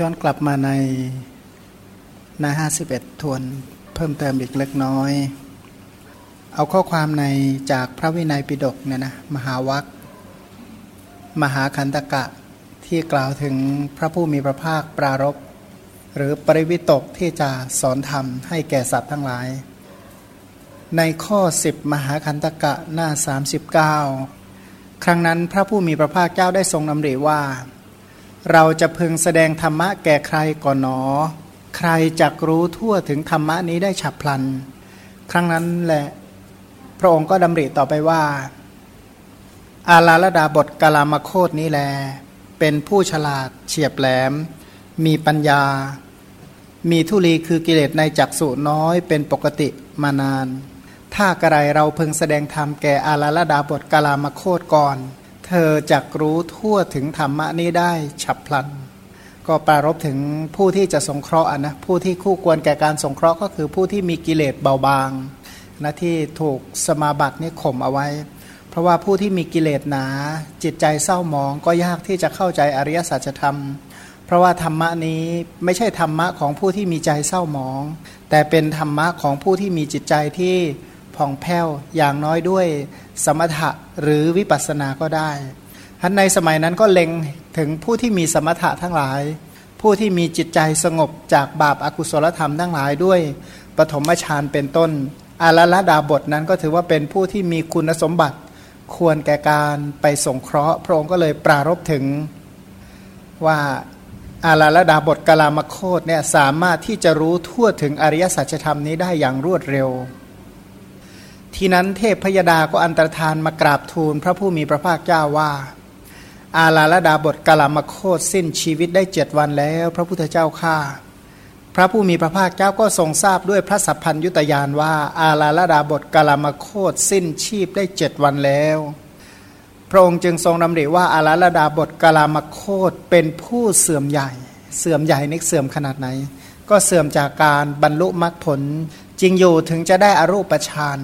ย้อนกลับมาในหน้า51ทวนเพิ่มเติมอีกเล็กน้อย เอาข้อความในจากพระวินัยปิฎกเนี่ยนะมหาวัคมหาคันตกะที่กล่าวถึงพระผู้มีพระภาคปรารบหรือปริวิตกที่จะสอนธรรมให้แก่สัตว์ทั้งหลาย ในข้อ 10 มหาคันตกะหน้า 39 ครั้งนั้นพระผู้มีพระภาคเจ้าได้ทรงนำเรว่า เราจะพึงแสดงธรรมะแก่ใครก่อนหนอ ใครจักรู้ทั่วถึงธรรมะนี้ได้ฉับพลัน ครั้งนั้นแหละ พระองค์ก็ดำริต่อไปว่า อาลาลดาบทกาลามโคตนี้แล เป็นผู้ฉลาดเฉียบแหลม มีปัญญา มีทุลีคือกิเลสในจักสุน้อยเป็นปกติมานาน ถ้ากระไรเราพึงแสดงธรรมแก่อาลาลดาบทกาลามโคตก่อน เธอจักรู้ทั่วถึงธรรมะนี้ได้ฉับพลัน ก็ปรารบถึงผู้ที่จะสงเคราะห์นะผู้ที่คู่ควรแก่การสงเคราะห์ก็คือผู้ที่มีกิเลสเบาบางนะที่ถูกสมาบัตินี่ข่มเอาไว้ เพราะว่าผู้ที่มีกิเลสหนา จิตใจเศร้าหมองก็ยากที่จะเข้าใจอริยสัจธรรม เพราะว่าธรรมะนี้ไม่ใช่ธรรมะของผู้ที่มีใจเศร้าหมอง แต่เป็นธรรมะของผู้ที่มีจิตใจที่ ผ่องแผ้วอย่างน้อยด้วยสมถะหรือวิปัสสนาก็ได้ท่านในสมัยนั้นก็เล็งถึงผู้ที่มีสมถะทั้งหลาย ผู้ที่มีจิตใจสงบจากบาปอากุศลธรรมทั้งหลายด้วยปฐมฌานเป็นต้น อาลละดาบทนั้นก็ถือว่าเป็นผู้ที่มีคุณสมบัติควรแก่การไปสงเคราะห์ พระองค์ก็เลยปรารบถึงว่าอาลาลดาบทกลามโคตเนี่ยสามารถที่จะรู้ทั่วถึงอริยสัจธรรมนี้ได้อย่างรวดเร็ว ทีนั้นเทพพยดาก็อันตรธานมากราบทูลพระผู้มีพระภาคเจ้าว่า อาลาลดาบทกลามโคตสิ้นชีวิตได้เจ็ดวันแล้ว พระพุทธเจ้าข้าพระผู้มีพระภาคเจ้าก็ทรงทราบด้วยพระสัพพัญยุตยานว่า อาลาลดาบทกลามโคตสิ้นชีพได้เจ็ดวันแล้ว พระองค์จึงทรงดำริว่าอาลาลดาบทกลามโคตเป็นผู้เสื่อมใหญ่ เสื่อมใหญ่นี่เสื่อมขนาดไหน ก็เสื่อมจากการบรรลุมรรคผลจริงอยู่ถึงจะได้อรูปฌาน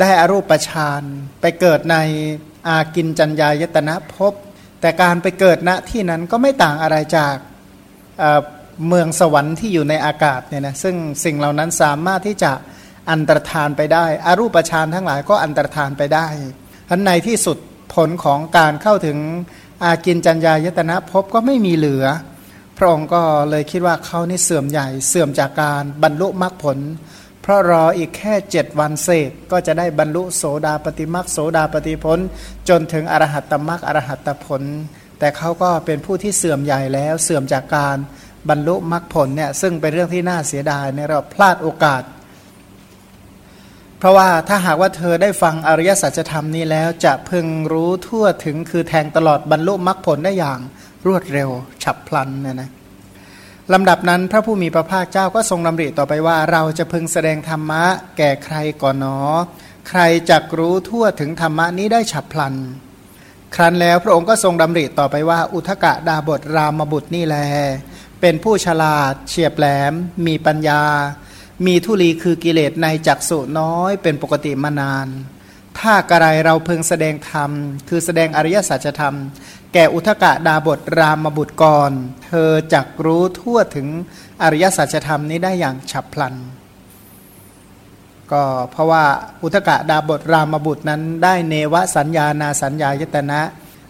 ได้อรูปฌานไปเกิดในอากินจัญญายตนะภพแต่การไปเกิดณที่นั้นก็ไม่ต่างอะไรจากเมืองสวรรค์ที่อยู่ในอากาศเนี่ยนะซึ่งสิ่งเหล่านั้นสามารถที่จะอันตรธานไปได้อารูปฌานทั้งหลายก็อันตรธานไปได้ทันในที่สุดผลของการเข้าถึงอากินจัญญายตนะภพก็ไม่มีเหลือ พระองค์ก็เลยคิดว่าเขานี่เสื่อมใหญ่เสื่อมจากการบรรลุมรรคผล เพราะรออีกแค่เจ็ดวันเศษก็จะได้บรรลุโสดาปฏิมรรคโสดาปฏิผลจนถึงอรหัตตมรรคอรหัตตผล แต่เขาก็เป็นผู้ที่เสื่อมใหญ่แล้วเสื่อมจากการบรรลุมรรคผลเนี่ยซึ่งเป็นเรื่องที่น่าเสียดายในเราพลาดโอกาส เพราะว่าถ้าหากว่าเธอได้ฟังอริยสัจธรรมนี้แล้วจะพึงรู้ทั่วถึงคือแทงตลอดบรรลุมรรคผลได้อย่างรวดเร็วฉับพลันเนี่ยนะ ลำดับนั้นพระผู้มีพระภาคเจ้าก็ทรงดำริต่อไปว่าเราจะพึงแสดงธรรมะแก่ใครก่อนหนอ ใครจักรู้ทั่วถึงธรรมะนี้ได้ฉับพลัน ครั้นแล้วพระองค์ก็ทรงดำริต่อไปว่า อุทกะดาบทรามบุตรนี่แล เป็นผู้ฉลาด เฉียบแหลม มีปัญญา มีทุลีคือกิเลสในจักสุน้อยเป็นปกติมานาน ถ้ากระไรเราเพึงแสดงธรรม คือแสดงอริยสัจธรรม แก่อุทกะดาบทรามบุตรกร เธอจักรู้ทั่วถึงอริยสัจธรรมนี้ได้อย่างฉับพลัน ก็เพราะว่าอุทกะดาบทรามบุตรนั้นได้เนวสัญญานาสัญญายตนะ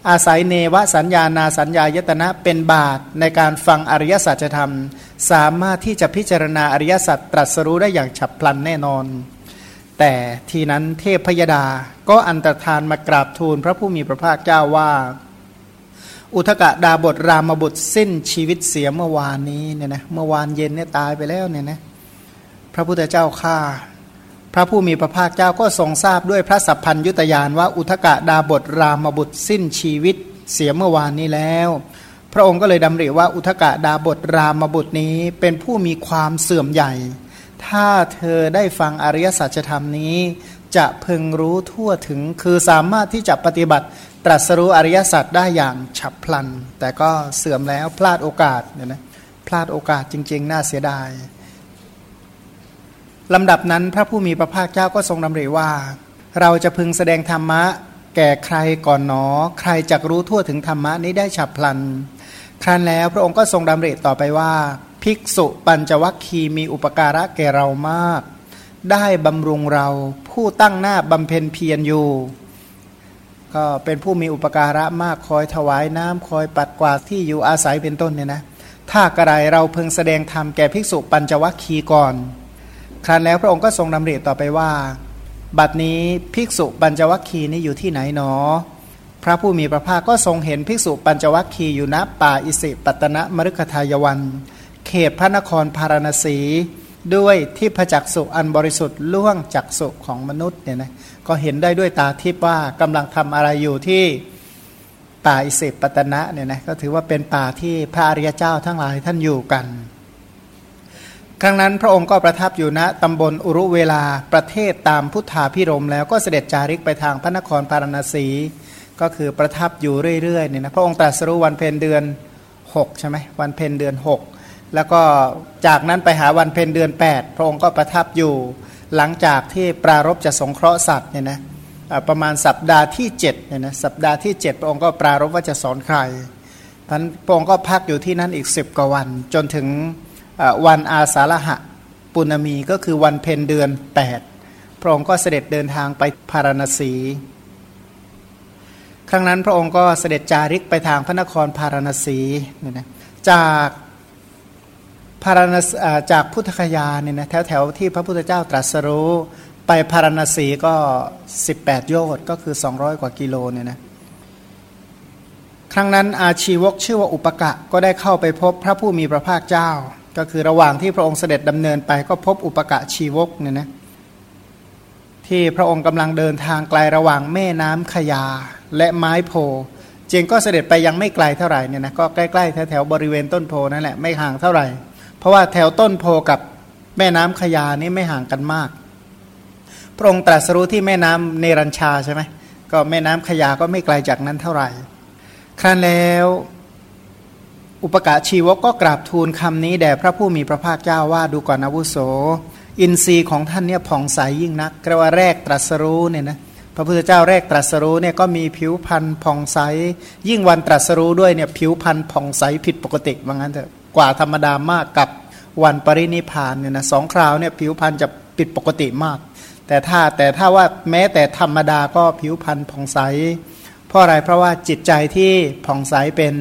อาศัยเนวสัญญานาสัญญายตนะเป็นบาตในการฟังอริยสัจธรรม สามารถที่จะพิจารณาอริยสัจตรัสรู้ได้อย่างฉับพลันแน่นอน แต่ทีนั้นเทพพยดาก็อันตรธานมากราบทูลพระผู้มีพระภาคเจ้าว่า อุทกะดาบทรามบุตรสิ้นชีวิตเสียเมื่อวานนี้เนี่ยนะเมื่อวานเย็นเนี่ยตายไปแล้วเนี่ยนะพระพุทธเจ้าข้าพระผู้มีพระภาคเจ้าก็ทรงทราบด้วยพระสัพพัญยุตยานว่าอุทกะดาบทรามบุตรสิ้นชีวิตเสียเมื่อวานนี้แล้ว พระองค์ก็เลยดำริว่าอุทกะดาบทรามบุตรนี้เป็นผู้มีความเสื่อมใหญ่ ถ้าเธอได้ฟังอริยสัจธรรมนี้ จะพึงรู้ทั่วถึงคือสามารถที่จะปฏิบัติ ตรัสรู้อริยสัจได้อย่างฉับพลัน แต่ก็เสื่อมแล้วพลาดโอกาสเนี่ยนะพลาดโอกาสจริง ๆ น่าเสียดายลำดับนั้นพระผู้มีพระภาคเจ้าก็ทรงดำริว่า เราจะพึงแสดงธรรมะ แก่ใครก่อนหนอ ใครจักรู้ทั่วถึงธรรมะนี้ได้ฉับพลัน ครั้นแล้วพระองค์ก็ทรงดำริต่อไปว่า ภิกษุปัญจวัคคีมีอุปการะแก่เรามาก ได้บำรุงเราผู้ตั้งหน้าบำเพ็ญเพียรอยู่ ก็เป็นผู้มีอุปการะมากคอยถวายน้ำคอยปัดกวาดที่อยู่อาศัยเป็นต้นเนี่ยนะถ้ากระไรเราเพึงแสดงธรรมแก่ภิกษุปัญจวัคคีก่อน ครั้นแล้วพระองค์ก็ทรงดำริต่อไปว่า บัดนี้ภิกษุปัญจวัคคีนี้อยู่ที่ไหนหนอ พระผู้มีพระภาคก็ทรงเห็นภิกษุปัญจวัคคีย์อยู่ณป่าอิสิปตนะมรุกทายวัน เขตพระนครพารณสี ด้วยที่พระจักสุอันบริสุทธิ์ล่วงจักสุของมนุษย์เนี่ยนะ ก็เห็นได้ด้วยตาทิพย์ว่ากำลังทำอะไรอยู่ที่ป่าอิสิปตนะเนี่ยนะก็ถือว่าเป็นป่าที่พระอริยเจ้าทั้งหลายท่านอยู่กัน ครั้งนั้นพระองค์ก็ประทับอยู่ณตำบลอุรุเวลาประเทศตามพุทธาพิรมแล้วก็เสด็จจาริกไปทางพระนครพารณสี ก็คือประทับอยู่เรื่อยๆเนี่ยนะพระองค์ตรัสรู้วันเพ็ญเดือน6ใช่ไหมวันเพ็ญเดือน 6 แล้วก็จากนั้นไปหาวันเพ็ญเดือน 8 พระองค์ก็ประทับอยู่ หลังจากที่ปรารบจะสงเคราะห์สัตว์เนี่ยนะประมาณสัปดาห์ที่7เนี่ยนะสัปดาห์ที่ 7 พระองค์ก็ปรารบว่าจะสอนใครท่านพระองค์ก็พักอยู่ที่นั่นอีก 10 กว่าวัน จนถึงวันอาสาฬหะปุณมีก็คือวันเพ็ญเดือน 8 พระองค์ก็เสด็จเดินทางไปพาราณสี ครั้งนั้นพระองค์ก็เสด็จจาริกไปทางพระนครพาราณสีเนี่ยนะจาก พาราณจากพุทธคยาเนี่ยนะแถวแถวที่พระพุทธเจ้าตรัสรู้ไปพาราณสีก็ 18 โยชน์ก็คือ 200 กว่ากิโลเนี่ยนะครั้งนั้นอาชีวกชื่อว่าอุปกะก็ได้เข้าไปพบพระผู้มีพระภาคเจ้า ก็คือระหว่างที่พระองค์เสด็จดำเนินไปก็พบอุปกะชีวกเนี่ยนะที่พระองค์กำลังเดินทางไกลระหว่างแม่น้ำขยาและไม้โพเจงก็เสด็จไปยังไม่ไกลเท่าไหร่เนี่ยนะก็ใกล้ๆแถวๆบริเวณต้นโพนั่นแหละไม่ห่างเท่าไหร่ ราะว่าแถวต้นโพกับแม่น้ำขยานี่ไม่ห่างกันมาก พระองค์ตรัสรู้ที่แม่น้ำเนรัญชาใช่ไหมก็แม่น้ำขยาก็ไม่ไกลจากนั้นเท่าไหร่ ครั้นแล้วอุปกาชีวกก็กราบทูลคำนี้แด่พระผู้มีพระภาคเจ้าว่าดูก่อนอาวุโส อินทรีย์ของท่านเนี่ยผ่องใสยยิ่งนักกระว่าแรกตรัสรู้เนี่ยนะพระพุทธเจ้าแรกตรัสรู้เนี่ยก็มีผิวพรรณผ่องใส ยิ่งวันตรัสรู้ด้วยเนี่ยผิวพรรณผ่องใสผิดปกติว่างั้นเถอะ กว่าธรรมดามากกับวันปรินิพานเนี่ยนะสองคราวเนี่ยผิวพรรณจะผิดปกติมาก แต่ถ้าแต่ถ้าว่าแม้แต่ธรรมดาก็ผิวพรรณผ่องใสเพราะอะไรเพราะว่าจิตใจที่ผ่องใสเป็น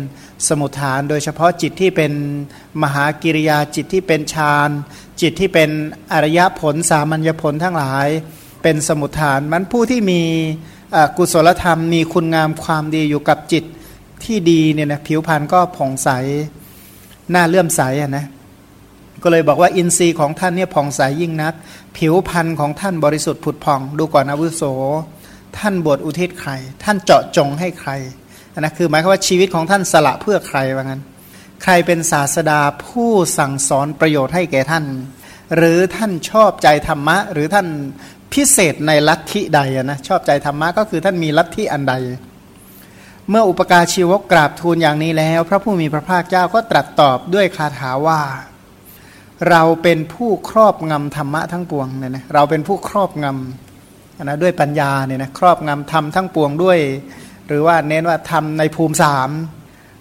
สมุทฐาน โดยเฉพาะจิตที่เป็นมหากิริยาจิตที่เป็นฌานจิตที่เป็นอริยผลสามัญญผลทั้งหลาย เป็นสมุทฐานมันผู้ที่มีกุศลธรรมมีคุณงามความดีอยู่กับจิตที่ดีเนี่ยนะผิวพรรณก็ผ่องใส หน้าเลื่อมใสอะนะก็เลยบอกว่าอินทรีย์ของท่านเนี่ยผ่องใสยิ่งนัก ผิวพรรณของท่านบริสุทธิ์ผุดผ่อง ดูก่อนอาวุโส ท่านบวชอุทิศใคร ท่านเจาะจงให้ใครนะคือหมายความว่าชีวิตของท่านสละเพื่อใครว่างั้น ใครเป็นศาสดาผู้สั่งสอนประโยชน์ให้แก่ท่าน หรือท่านชอบใจธรรมะ หรือท่านพิเศษในลัทธิใดนะชอบใจธรรมะก็คือท่านมีลัทธิอันใด เมื่ออุปการชีวกกราบทูลอย่างนี้แล้ว พระผู้มีพระภาคเจ้าก็ตรัสตอบด้วยคาถาว่า เราเป็นผู้ครอบงำธรรมะทั้งปวงเนี่ยนะเราเป็นผู้ครอบงำนะด้วยปัญญาเนี่ยนะครอบงำธรรมทั้งปวงด้วย หรือว่าเน้นว่าธรรมในภูมิสาม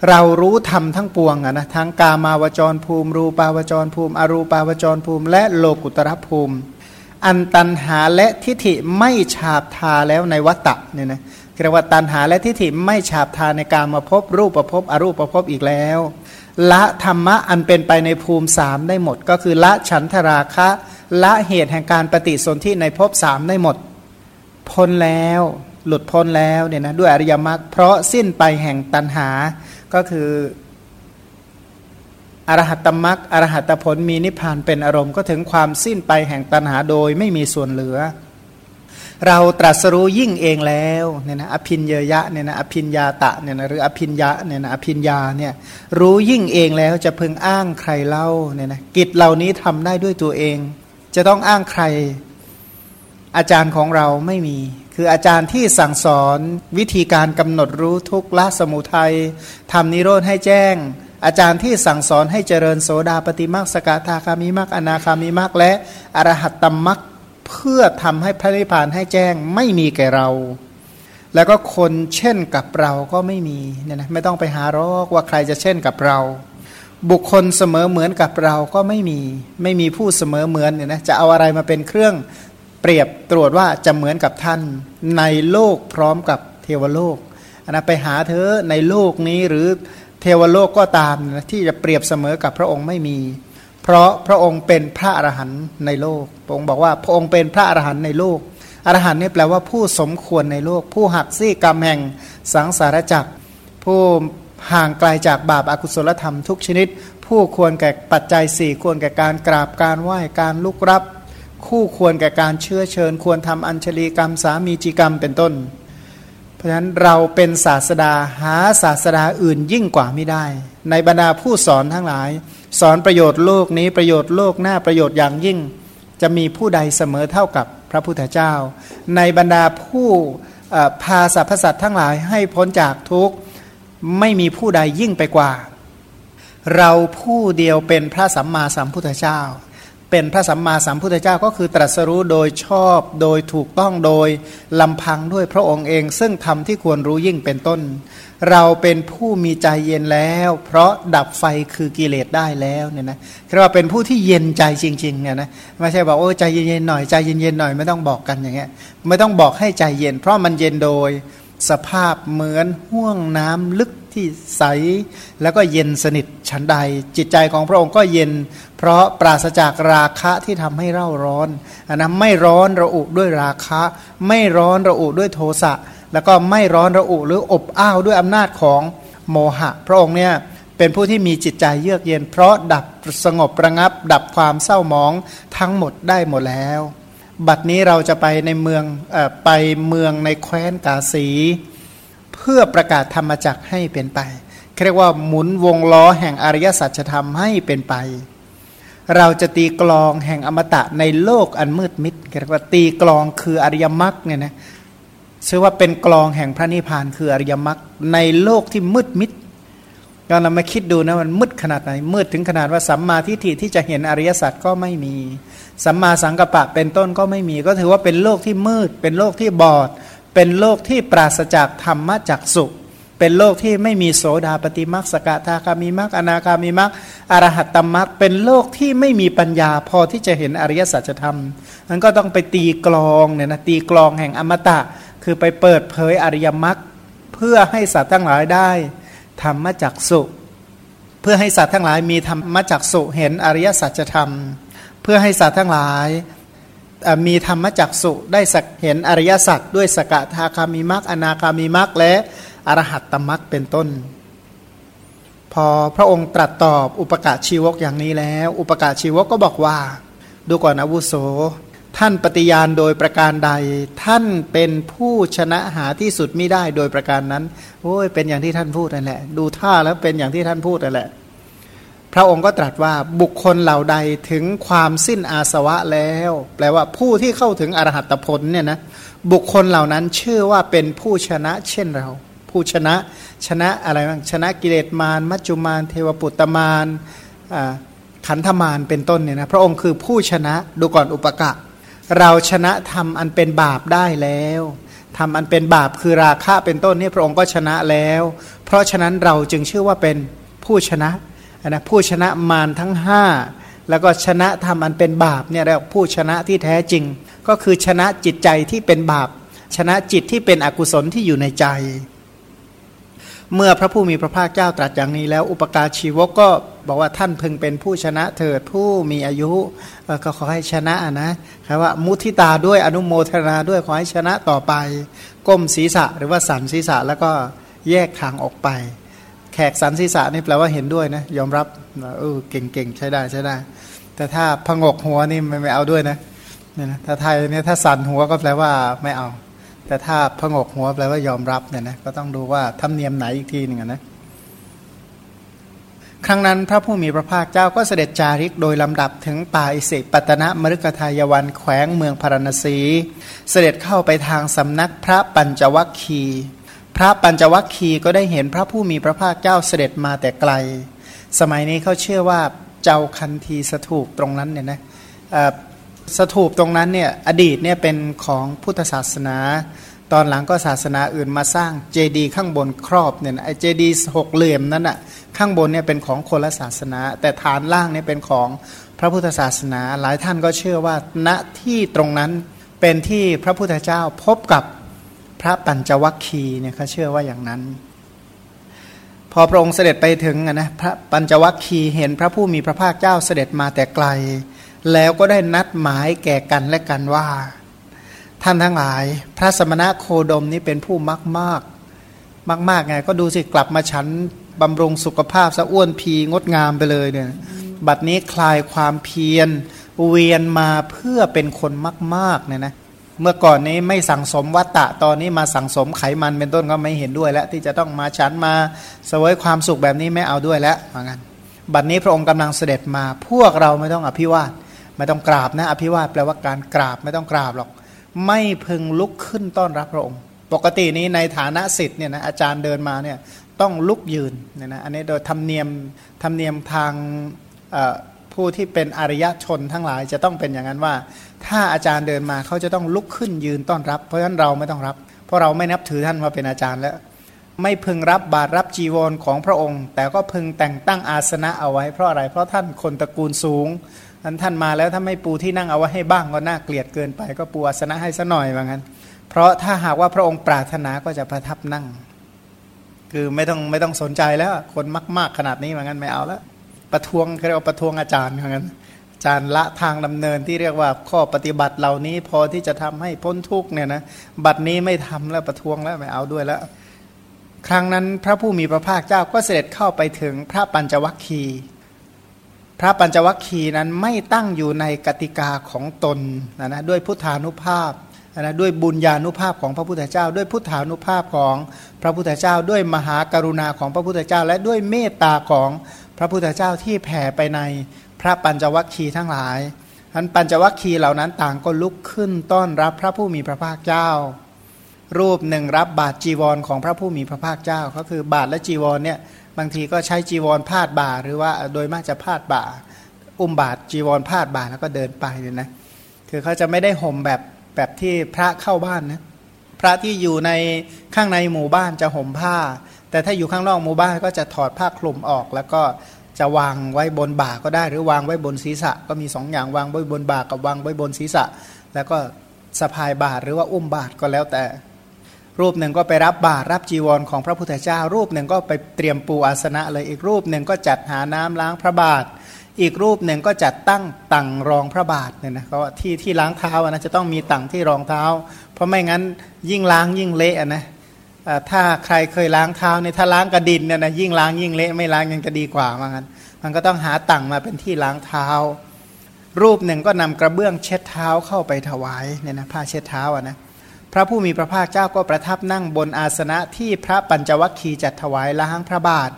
เรารู้ธรรมทั้งปวงอะนะทั้งกามาวจรภูมิ รูปาวจรภูมิ อรูปาวจรภูมิ และโลกุตรภูมิ อันตันหาและทิฏฐิไม่ฉาบทาแล้วในวัตตะเนี่ยนะ เรียกว่าตันหาและทิฏฐิไม่ฉาบทานในการมาพบรูปประพบอรูปประพบอีกแล้ว ละธรรมะอันเป็นไปในภูมิสามได้หมด ก็คือละฉันทราคะ ละเหตุแห่งการปฏิสนธิในภพสามได้หมด พ้นแล้วหลุดพ้นแล้วเนี่ยนะด้วยอริยมรรคเพราะสิ้นไปแห่งตันหาก็คืออรหัตตมรักอรหัตผลมีนิพพานเป็นอารมณ์ก็ถึงความสิ้นไปแห่งตัณหาโดยไม่มีส่วนเหลือ เราตรัสรู้ยิ่งเองแล้วเนี่ยนะอภินเยยะเนี่ยนะอภินยาตะเนี่ยนะหรืออภินยะเนี่ยนะอภินยาเนี่ยรู้ยิ่งเองแล้วจะพึงอ้างใครเล่าเนี่ยนะกิจเหล่านี้ทำได้ด้วยตัวเอง จะต้องอ้างใคร อาจารย์ของเราไม่มี คืออาจารย์ที่สั่งสอนวิธีการกำหนดรู้ทุกละสมุทัยทำนิโรธให้แจ้งอาจารย์ที่สั่งสอนให้เจริญโสดาปฏิมักสกทาคามิมักอนาคามิมักและอรหัตตมัก เพื่อทำให้พระนิพพานให้แจ้งไม่มีแก่เรา แล้วก็คนเช่นกับเราก็ไม่มีเนี่ยนะไม่ต้องไปหารอกว่าใครจะเช่นกับเรา บุคคลเสมอเหมือนกับเราก็ไม่มี ไม่มีผู้เสมอเหมือนเนี่ยนะจะเอาอะไรมาเป็นเครื่องเปรียบตรวจว่าจะเหมือนกับท่านในโลกพร้อมกับเทวโลกนะไปหาเธอในโลกนี้หรือเทวโลกก็ตามนะที่จะเปรียบเสมอกับพระองค์ไม่มี เพราะพระองค์เป็นพระอรหันต์ในโลก พระองค์บอกว่าพระองค์เป็นพระอรหันต์ในโลก อรหันต์นี่แปลว่าผู้สมควรในโลก ผู้หักซี่กรรมแห่งสังสารจักร ผู้ห่างไกลาจากบาปอากุศลธรรมทุกชนิด ผู้ควรแก่ปัจจัยสี่ควรแก่การกราบการไหว้การลุกรับ คู่ควรแก่การเชื้อเชิญ ควรทำอัญชลีกรรมสามีจีกรรมเป็นต้น เพราะฉะนั้นเราเป็นศาสดาหาศาสดาอื่นยิ่งกว่าไม่ได้ ในบรรดาผู้สอนทั้งหลาย สอนประโยชน์โลกนี้ประโยชน์โลกหน้าประโยชน์อย่างยิ่ง จะมีผู้ใดเสมอเท่ากับพระพุทธเจ้า ในบรรดาผู้พาสรรพสัตว์ทั้งหลายให้พ้นจากทุกข์ไม่มีผู้ใดยิ่งไปกว่า เราผู้เดียวเป็นพระสัมมาสัมพุทธเจ้า เป็นพระสัมมาสัมพุทธเจ้าก็คือตรัสรู้โดยชอบโดยถูกต้องโดยลำพังด้วยพระองค์เอง ซึ่งทำที่ควรรู้ยิ่งเป็นต้น เราเป็นผู้มีใจเย็นแล้ว เพราะดับไฟคือกิเลสได้แล้วเนี่ยนะคือว่าเป็นผู้ที่เย็นใจจริงๆเนี่ยนะไม่ใช่บอกโอ้ใจเย็นๆหน่อยใจเย็นๆหน่อยไม่ต้องบอกกันอย่างเงี้ยไม่ต้องบอกให้ใจเย็น เพราะมันเย็นโดยสภาพเหมือนห่วงน้ำลึกที่ใส แล้วก็เย็นสนิทฉันใด จิตใจของพระองค์ก็เย็น เพราะปราศจากราคะที่ทำให้เร่าร้อนอันนะไม่ร้อนระอุด้วยราคะ ไม่ร้อนระอุด้วยโทสะ แล้วก็ไม่ร้อนระอุหรืออบอ้าวด้วยอำนาจของโมหะ พระองค์เนี่ยเป็นผู้ที่มีจิตใจเยือกเย็น เพราะดับสงบระงับ ดับความเศร้าหมองทั้งหมดได้หมดแล้ว บัดนี้เราจะไปในเมืองอไปเมืองในแคว้นกาสี เพื่อประกาศธรรมจักให้เป็นไปเรียกว่าหมุนวงล้อแห่งอริยสัจธรรมให้เป็นไป เราจะตีกลองแห่งอมตะในโลกอันมืดมิดเรียกว่าตีกลองคืออริยมรรคเนี่ยนะ ชื่อว่าเป็นกลองแห่งพระนิพพานคืออริยมรรคในโลกที่มืดมิดก็เรามาคิดดูนะมันมืดขนาดไหน มืดถึงขนาดว่าสัมมาทิฏฐิที่จะเห็นอริยสัจก็ไม่มี สัมมาสังกัปปะเป็นต้นก็ไม่มี ก็ถือว่าเป็นโลกที่มืด เป็นโลกที่บอด เป็นโลกที่ปราศจากธรรมะจักสุเป็นโลกที่ไม่มีโสดาปฏิมักสกทาคามีมักอนาคามีมักอรหัตตมักเป็นโลกที่ไม่มีปัญญาพอที่จะเห็นอริยสัจธรรมนั้นก็ต้องไปตีกลองเนี่ยนะตีกลองแห่งอมตะ คือไปเปิดเผยอริยมรรคเพื่อให้สัตว์ทั้งหลายได้ธรรมจักสุเพื่อให้สัตว์ทั้งหลายมีธรรมจักสุเห็นอริยสัจธรรม เพื่อให้สัตว์ทั้งหลายมีธรรมจักสุได้สักเห็นอริยสัจด้วยสกทาคามีมรรคอนาคามีมรรคและอรหัตตมรรคเป็นต้น พอพระองค์ตรัสตอบอุปกาชีวกอย่างนี้แล้ว อุปกาชีวกก็บอกว่า ดูก่อนอาวุโส ท่านปฏิญาณโดยประการใด ท่านเป็นผู้ชนะหาที่สุดไม่ได้โดยประการนั้นโอ้ยเป็นอย่างที่ท่านพูดนั่นแหละ ดูท่าแล้วเป็นอย่างที่ท่านพูดนั่นแหละ พระองค์ก็ตรัสว่าบุคคลเหล่าใดถึงความสิ้นอาสวะแล้ว แปลว่าผู้ที่เข้าถึงอรหัตผลเนี่ยนะบุคคลเหล่านั้นชื่อว่าเป็นผู้ชนะเช่นเรา ผู้ชนะชนะอะไรบ้างชนะกิเลสมารมัจจุมารเทวปุตตมารขันธมารเป็นต้นเนี่ยนะพระองค์คือผู้ชนะดูก่อนอุปกะ เราชนะทำอันเป็นบาปได้แล้วทำอันเป็นบาปคือราคะเป็นต้นนี่พระองค์ก็ชนะแล้ว เพราะฉะนั้นเราจึงชื่อว่าเป็นผู้ชนะนะผู้ชนะมารทั้งห้าแล้วก็ชนะทำอันเป็นบาปเนี่ยเรียกผู้ชนะที่แท้จริง ก็คือชนะจิตใจที่เป็นบาป ชนะจิตที่เป็นอกุศลที่อยู่ในใจ เมื่อพระผู้มีพระภาคเจ้าตรัสอย่างนี้แล้วอุปการชีวกก็บอกว่าท่านพึงเป็นผู้ชนะเถิดผู้มีอายุก็ขอให้ชนะนะครับว่ามุทิตาด้วยอนุโมทนาด้วยขอให้ชนะต่อไป ก้มศีรษะหรือว่าสันศีรษะแล้วก็แยกทางออกไป แขกสันศีรษะนี่แปลว่าเห็นด้วยนะยอมรับเออเก่งๆใช้ได้ใช้ได้ แต่ถ้าพงกหัวนี่ไม่เอาด้วยนะเนี่ยนะถ้าไทยเนี่ยถ้าสันหัวก็แปลว่าไม่เอา แต่ถ้าพงกหัวแปลว่ายอมรับเนี่ยนะก็ต้องดูว่าทำเนียมไหนอีกทีหนึ่งนะครั้งนั้นพระผู้มีพระภาคเจ้าก็เสด็จจาริกโดยลำดับถึงป่าอิสิปตนะมฤคทายวันแขวงเมืองพารณสี เสด็จเข้าไปทางสำนักพระปัญจวัคคี พระปัญจวัคคีก็ได้เห็นพระผู้มีพระภาคเจ้าเสด็จมาแต่ไกล สมัยนี้เขาเชื่อว่าเจ้าคันทีสถูปตรงนั้นเนี่ยนะ สถูปตรงนั้นเนี่ยอดีตเนี่ยเป็นของพุทธศาสนา ตอนหลังก็ศาสนาอื่นมาสร้างเจดีย์ข้างบนครอบเนี่ยไอเจดีย์หกเหลี่ยมนั้นอะข้างบนเนี่ยเป็นของคนละศาสนา แต่ฐานล่างเนี่ยเป็นของพระพุทธศาสนา หลายท่านก็เชื่อว่าณที่ตรงนั้นเป็นที่พระพุทธเจ้าพบกับพระปัญจวัคคีย์เนี่ยเขาเชื่อว่าอย่างนั้น พอพระองค์เสด็จไปถึงนะพระปัญจวัคคีย์เห็นพระผู้มีพระภาคเจ้าเสด็จมาแต่ไกล แล้วก็ได้นัดหมายแก่กันและกันว่า ท่านทั้งหลาย พระสมณะโคดมนี้เป็นผู้มากมากมากมากไงก็ดูสิกลับมาฉันบำรุงสุขภาพสะอ้วนพีงดงามไปเลยเนี่ยบัดนี้คลายความเพียรเวียนมาเพื่อเป็นคนมากๆเนี่ยนะเมื่อก่อนนี้ไม่สั่งสมวัตตะตอนนี้มาสั่งสมไขมันเป็นต้นก็ไม่เห็นด้วย แล้วที่จะต้องมาฉันมาเสวยความสุขแบบนี้ไม่เอาด้วยแล้วเหมือนกันบัดนี้พระองค์กำลังเสด็จมาพวกเราไม่ต้องอภิวาท ไม่ต้องกราบนะ อภิวาทแปลว่าการกราบไม่ต้องกราบหรอก ไม่พึงลุกขึ้นต้อนรับพระองค์ ปกตินี้ในฐานะสิทธิ์เนี่ยนะอาจารย์เดินมาเนี่ยต้องลุกยืนเนี่ยนะอันนี้โดยธรรมเนียมธรรมเนียมทางผู้ที่เป็นอริยชนทั้งหลายจะต้องเป็นอย่างนั้นว่า ถ้าอาจารย์เดินมาเขาจะต้องลุกขึ้นยืนต้อนรับ เพราะฉะนั้นเราไม่ต้องรับ เพราะเราไม่นับถือท่านมาเป็นอาจารย์แล้ว ไม่พึงรับบาตรรับจีวรของพระองค์ แต่ก็พึงแต่งตั้งอาสนะเอาไว้เพราะอะไรเพราะท่านคนตระกูลสูง ท่านท่านมาแล้วถ้าไม่ปูที่นั่งเอาไว้ให้บ้างก็น่าเกลียดเกินไป ก็ปูอาสนะให้ซะหน่อยว่างั้น เพราะถ้าหากว่าพระองค์ปรารถนาก็จะประทับนั่ง คือไม่ต้องไม่ต้องสนใจแล้วคนมาก ๆขนาดนี้ว่างั้นไม่เอาแล้วประท้วงเรียกว่าประท้วงอาจารย์เหมือนกันอาจารย์ละทางดำเนินที่เรียกว่าข้อปฏิบัติเหล่านี้พอที่จะทำให้พ้นทุกเนี่ยนะบัดนี้ไม่ทำแล้วประท้วงแล้วไม่เอาด้วยแล้ว ครั้งนั้นพระผู้มีพระภาคเจ้าก็เสด็จเข้าไปถึงพระปัญจวัคคีย์ ระปัญจวัคคีย์นั้นไม่ตั้งอยู่ในกติกาของตนนะนะด้วยพุทธานุภาพนะด้วยบุญญาณุภาพของพระพุทธเจ้า ด้วยพุทธานุภาพของพระพุทธเจ้า ด้วยมหากรุณาของพระพุทธเจ้า และด้วยเมตตาของพระพุทธเจ้าที่แผ่ไปในพระปัญจวัคคีย์ทั้งหลายท่านปัญจวัคคีย์เหล่านั้นต่างก็ลุกขึ้นต้อนรับพระผู้มีพระภาคเจ้า รูปหนึ่งรับบาทจีวรของพระผู้มีพระภาคเจ้า ก็คือบาทและจีวรเนี่ย บางทีก็ใช้จีวรพาดบ่า หรือว่าโดยมากจะพาดบ่า อุ้มบาทจีวรพาดบ่าแล้วก็เดินไปเนี่ยนะคือเขาจะไม่ได้ห่มแบบแบบที่พระเข้าบ้านนะพระที่อยู่ในข้างในหมู่บ้านจะห่มผ้า แต่ถ้าอยู่ข้างนอกหมู่บ้านก็จะถอดผ้าคลุมออก แล้วก็จะวางไว้บนบ่าก็ได้ หรือวางไว้บนศีรษะ ก็มีสองอย่างวางไว้บนบ่ากับวางไว้บนศีรษะ แล้วก็สะพายบาทหรือว่าอุ้มบาทก็แล้วแต่ รูปหนึ่งก็ไปรับบาตรรับจีวรของพระพุทธเจ้า รูปหนึ่งก็ไปเตรียมปูอาสนะเลยอีกรูปหนึ่งก็จัดหาน้ำล้างพระบาท อีกรูปหนึ่งก็จัดตั้งตังรองพระบาทเนี่ยนะก็ที่ที่ล้างเท้านะจะต้องมีตังที่รองเท้า เพราะไม่งั้นยิ่งล้างยิ่งเละนะถ้าใครเคยล้างเท้าเนี่ยถ้าล้างกระดินเนี่ยนะยิ่งล้างยิ่งเละไม่ล้างยังจะดีกว่าว่างั้นมันก็ต้องหาตังมาเป็นที่ล้างเท้า รูปหนึ่งก็นำกระเบื้องเช็ดเท้าเข้าไปถวายเนี่ยนะผ้าเช็ดเท้าอะนะ พระผู้มีพระภาคเจ้าก็ประทับนั่งบนอาสนะที่พระปัญจวัคคีย์จัดถวายล้างพระบาท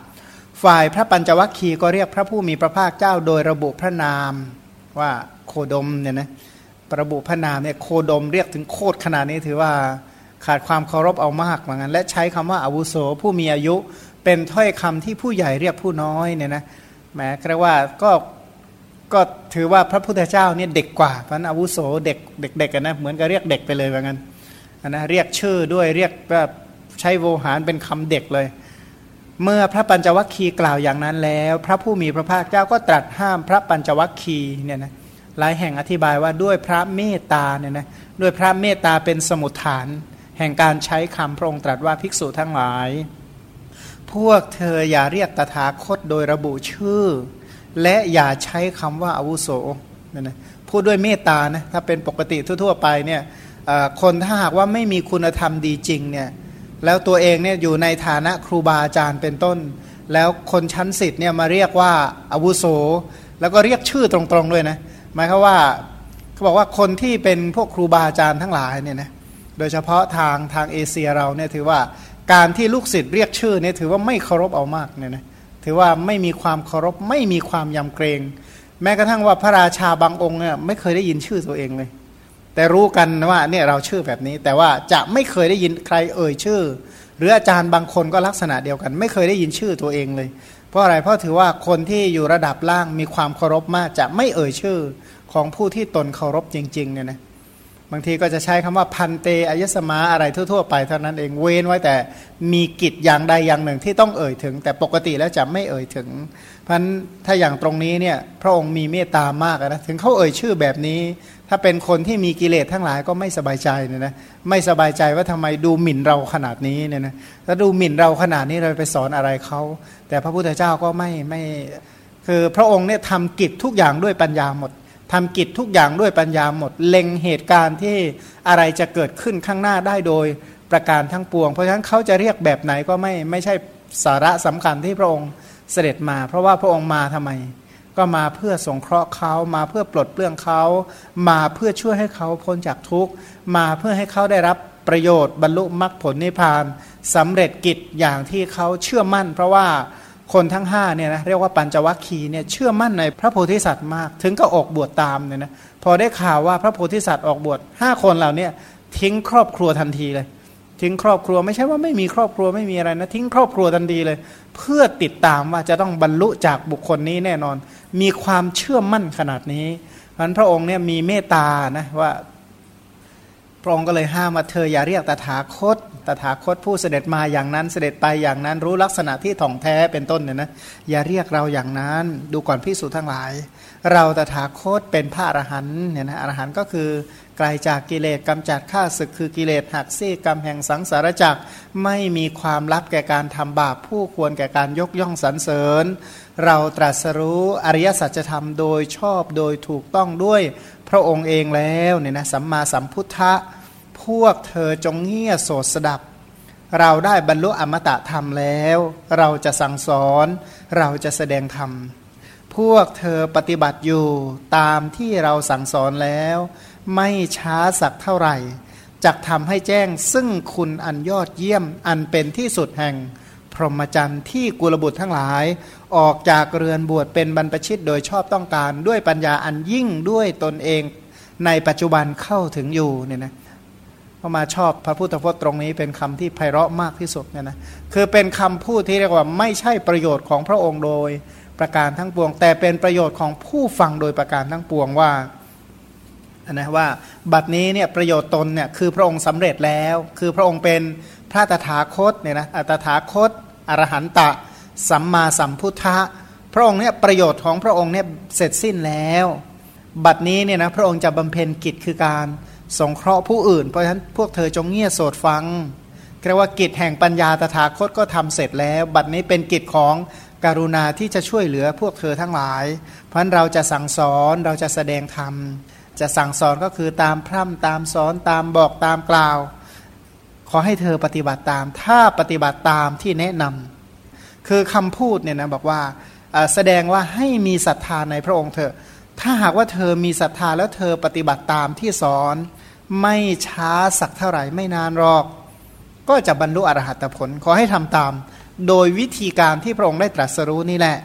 ฝ่ายพระปัญจวัคคีย์ก็เรียกพระผู้มีพระภาคเจ้าโดยระบุพระนามว่าโคดมเนี่ยนะระบุพระนามเนี่ยโคดมเรียกถึงโคดขนาดนี้ถือว่าขาดความเคารพเอามากเหมือนกันและใช้คำว่าอาวุโสผู้มีอายุเป็นถ้อยคำที่ผู้ใหญ่เรียกผู้น้อยเนี่ยนะแม้เรียกว่าก็ก็ถือว่าพระพุทธเจ้าเนี่ยเด็กกว่าเพราะอาวุโสเด็กเด็กๆกันนะเหมือนกับเรียกเด็กไปเลยเหมือนกัน นะเรียกชื่อด้วยเรียกแบบใช้โวหารเป็นคำเด็กเลย เมื่อพระปัญจวัคคีย์กล่าวอย่างนั้นแล้ว พระผู้มีพระภาคเจ้าก็ตรัสห้ามพระปัญจวัคคีย์เนี่ยนะหลายแห่งอธิบายว่าด้วยพระเมตตาเนี่ยนะด้วยพระเมตตาเป็นสมุทฐาน แห่งการใช้คำพระองค์ตรัสว่าภิกษุทั้งหลาย พวกเธออย่าเรียกตถาคตโดยระบุชื่อ และอย่าใช้คำว่าอาวุโสเนะนะพูดด้วยเมตตานะถ้าเป็นปกติทั่ว ๆ ไปเนี่ย คนถ้าหากว่าไม่มีคุณธรรมดีจริงเนี่ยแล้วตัวเองเนี่ยอยู่ในฐานะครูบาอาจารย์เป็นต้น แล้วคนชั้นสิทธิ์เนี่ยมาเรียกว่าอาวุโส แล้วก็เรียกชื่อตรงๆด้วยนะหมายความว่าเขาบอกว่าคนที่เป็นพวกครูบาอาจารย์ทั้งหลายเนี่ยนะโดยเฉพาะทางทางเอเชียเราเนี่ยถือว่าการที่ลูกศิษย์เรียกชื่อเนี่ยถือว่าไม่เคารพเอามากเนี่ยนะถือว่าไม่มีความเคารพไม่มีความยำเกรง แม้กระทั่งว่าพระราชาบางองค์เนี่ยไม่เคยได้ยินชื่อตัวเองเลย แต่รู้กันว่าเนี่ยเราชื่อแบบนี้ แต่ว่าจะไม่เคยได้ยินใครเอ่ยชื่อ หรืออาจารย์บางคนก็ลักษณะเดียวกัน ไม่เคยได้ยินชื่อตัวเองเลย เพราะอะไรเพราะถือว่าคนที่อยู่ระดับล่างมีความเคารพมาก จะไม่เอ่ยชื่อของผู้ที่ตนเคารพจริงๆเนี่ยนะ บางทีก็จะใช้คำว่าพันเตอายสมาอะไรทั่ว ๆ ไปเท่านั้นเองเว้นไว้แต่มีกิจอย่างใดอย่างหนึ่งที่ต้องเอ่ยถึง แต่ปกติแล้วจะไม่เอ่ยถึง เพราะนั้นถ้าอย่างตรงนี้เนี่ยพระองค์มีเมตตามากนะถึงเขาเอ่ยชื่อแบบนี้ ถ้าเป็นคนที่มีกิเลสทั้งหลายก็ไม่สบายใจเนี่ยนะไม่สบายใจว่าทำไมดูหมิ่นเราขนาดนี้เนี่ยนะถ้าดูหมิ่นเราขนาดนี้เราไปสอนอะไรเขาแต่พระพุทธเจ้าก็ไม่ไม่คือพระองค์เนี่ยทำกิจทุกอย่างด้วยปัญญาหมด ทำกิจทุกอย่างด้วยปัญญาหมด เล็งเหตุการณ์ที่อะไรจะเกิดขึ้นข้างหน้าได้โดยประการทั้งปวง เพราะฉะนั้นเขาจะเรียกแบบไหนก็ไม่ไม่ใช่สาระสำคัญที่พระองค์เสด็จมา เพราะว่าพระองค์มาทำไม ก็มาเพื่อสงเคราะห์เขามาเพื่อปลดเปลื้องเขา มาเพื่อช่วยให้เขาพ้นจากทุกข์ มาเพื่อให้เขาได้รับประโยชน์บรรลุมรรคผลนิพพานสำเร็จกิจอย่างที่เขาเชื่อมั่น เพราะว่า คนทั้งห้าเนี่ยนะเรียกว่าปัญจวัคคีย์เนี่ยเชื่อมั่นในพระโพธิสัตว์มาก ถึงก็ออกบวชตามเนี่ยนะพอได้ข่าวว่าพระโพธิสัตว์ออกบวชห้าคนเหล่านี้ทิ้งครอบครัวทันทีเลย ทิ้งครอบครัวไม่ใช่ว่าไม่มีครอบครัวไม่มีอะไรนะทิ้งครอบครัวทันทีเลย เพื่อติดตามว่าจะต้องบรรลุจากบุคคลนี้แน่นอน มีความเชื่อมั่นขนาดนี้เพราะพระองค์เนี่ยมีเมตตานะว่าพระองค์ก็เลยห้ามว่าเธออย่าเรียกตถาคต ตถาคตผู้เสด็จมาอย่างนั้น เสด็จไปอย่างนั้นรู้ลักษณะที่ถ่องแท้เป็นต้นเนี่ยนะอย่าเรียกเราอย่างนั้น ดูก่อนพิสูจทั้งหลาย เราตถาคตเป็นพระอรหันต์เนี่ยนะอรหันต์ก็คือไกลาจากกิเลสกำจัดข้าศึกคือกิเลสหักซี่กำแห่งสังสารจักรไม่มีความลับแก่การทำบาปผู้ควรแก่การยกย่องสรรเสริญ เราตรัสรู้อริยสัจธรรมโดยชอบโดยถูกต้องด้วยพระองค์เองแล้วเนี่ยนะสัมมาสัมพุทธะ พวกเธอจงเงี่ยโสดสดับ เราได้บรรลุอมตะธรรมแล้ว เราจะสั่งสอนเราจะแสดงธรรม พวกเธอปฏิบัติอยู่ตามที่เราสั่งสอนแล้ว ไม่ช้าสักเท่าไหร่จะทำให้แจ้งซึ่งคุณอันยอดเยี่ยมอันเป็นที่สุดแห่ง พรหมจรรย์ที่กุลบุตรทั้งหลาย ออกจากเรือนบวชเป็นบรรพชิตโดยชอบต้องการด้วยปัญญาอันยิ่งด้วยตนเอง ในปัจจุบันเข้าถึงอยู่เนี่ยนะามาชอบพระพุทธพจน์ตรงนี้เป็นคำที่ไพเราะมากที่สุดเนี่ยนะคือเป็นคำพูดที่เรียกว่าไม่ใช่ประโยชน์ของพระองค์โดยประการทั้งปวง แต่เป็นประโยชน์ของผู้ฟังโดยประการทั้งปวงว่านะว่าบัดนี้เนี่ยประโยชน์ตนเนี่ยคือพระองค์สำเร็จแล้ว คือพระองค์เป็นพระตถาคตเนี่ยนะอัตถาคตอรหันตะ สัมมาสัมพุทธะพระองค์เนี่ยประโยชน์ของพระองค์เนี่ยเสร็จสิ้นแล้ว บัดนี้เนี่ยนะพระองค์จะบำเพ็ญกิจคือการ สงเคราะห์ผู้อื่น เพราะฉะนั้นพวกเธอจงเงียยโสดฟังเรียกว่ากิจแห่งปัญญาตถาคตก็ทำเสร็จแล้ว บัดนี้เป็นกิจของการุณาที่จะช่วยเหลือพวกเธอทั้งหลาย เพราะฉะนั้นเราจะสั่งสอนเราจะแสดงธรรมจะสั่งสอนก็คือตามพร่ำตามสอนตามบอกตามกล่าว ขอให้เธอปฏิบัติตาม ถ้าปฏิบัติตามที่แนะนำคือคำพูดเนี่ยนะบอกว่าแสดงว่าให้มีศรัทธาในพระองค์เถอะ ถ้าหากว่าเธอมีศรัทธาแล้วเธอปฏิบัติตามที่สอนไม่ช้าสักเท่าไหร่ไม่นานหรอก ก็จะบรรลุอรหัตผลขอให้ทำตาม โดยวิธีการที่พระองค์ได้ตรัสรู้นี่แหละ